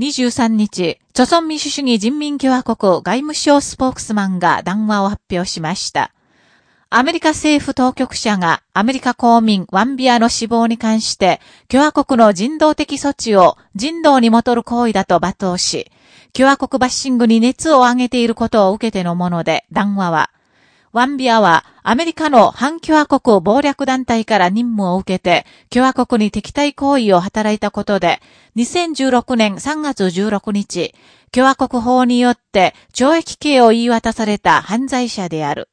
23日、朝鮮民主主義人民共和国外務省スポークスマンが談話を発表しました。アメリカ政府当局者がアメリカ公民ワンビアの死亡に関して共和国の人道的措置を人道にもとる行為だと罵倒し、共和国バッシングに熱を上げていることを受けてのもので談話は、ワンビアはアメリカの反共和国謀略団体から任務を受けて共和国に敵対行為を働いたことで、2016年3月16日、共和国法によって懲役刑を言い渡された犯罪者である。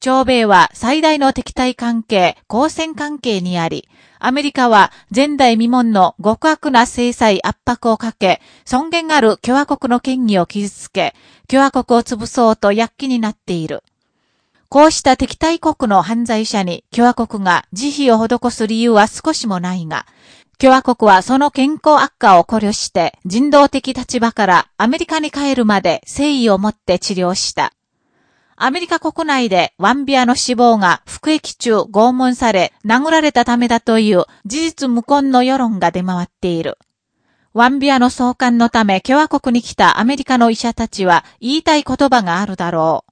朝米は最大の敵対関係、交戦関係にあり、アメリカは前代未聞の極悪な制裁圧迫をかけ、尊厳ある共和国の権威を傷つけ、共和国を潰そうと躍起になっている。こうした敵対国の犯罪者に共和国が慈悲を施す理由は少しもないが、共和国はその健康悪化を考慮して人道的立場からアメリカに帰るまで誠意を持って治療した。アメリカ国内でワンビアの死亡が服役中拷問され殴られたためだという事実無根の世論が出回っている。ワンビアの送還のため共和国に来たアメリカの医者たちは言いたい言葉があるだろう。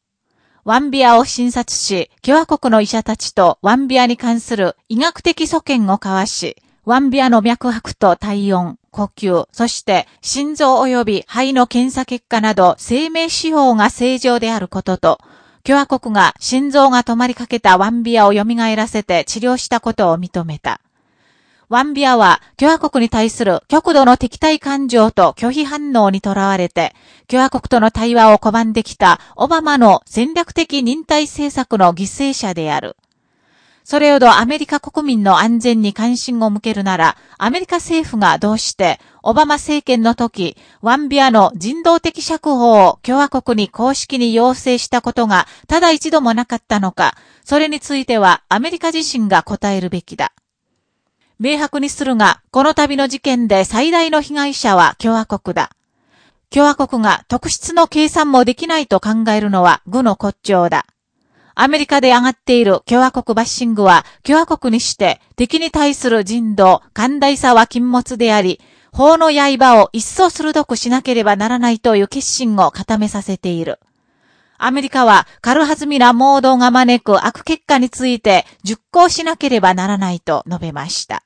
ワンビアを診察し、共和国の医者たちとワンビアに関する医学的素見を交わし、ワンビアの脈拍と体温、呼吸、そして心臓及び肺の検査結果など生命指標が正常であることと、共和国が心臓が止まりかけたワンビアを蘇らせて治療したことを認めた。ワンビアは共和国に対する極度の敵対感情と拒否反応にとらわれて、共和国との対話を拒んできたオバマの戦略的忍耐政策の犠牲者である。それほどアメリカ国民の安全に関心を向けるなら、アメリカ政府がどうして、オバマ政権の時、ワンビアの人道的釈放を共和国に公式に要請したことが、ただ一度もなかったのか、それについてはアメリカ自身が答えるべきだ。明白にするが、この度の事件で最大の被害者は共和国だ。共和国が特質の計算もできないと考えるのは愚の骨頂だ。アメリカで上がっている共和国バッシングは共和国にして敵に対する人道、寛大さは禁物であり、法の刃を一層鋭くしなければならないという決心を固めさせている。アメリカは軽はずみなモードが招く悪結果について熟考しなければならないと述べました。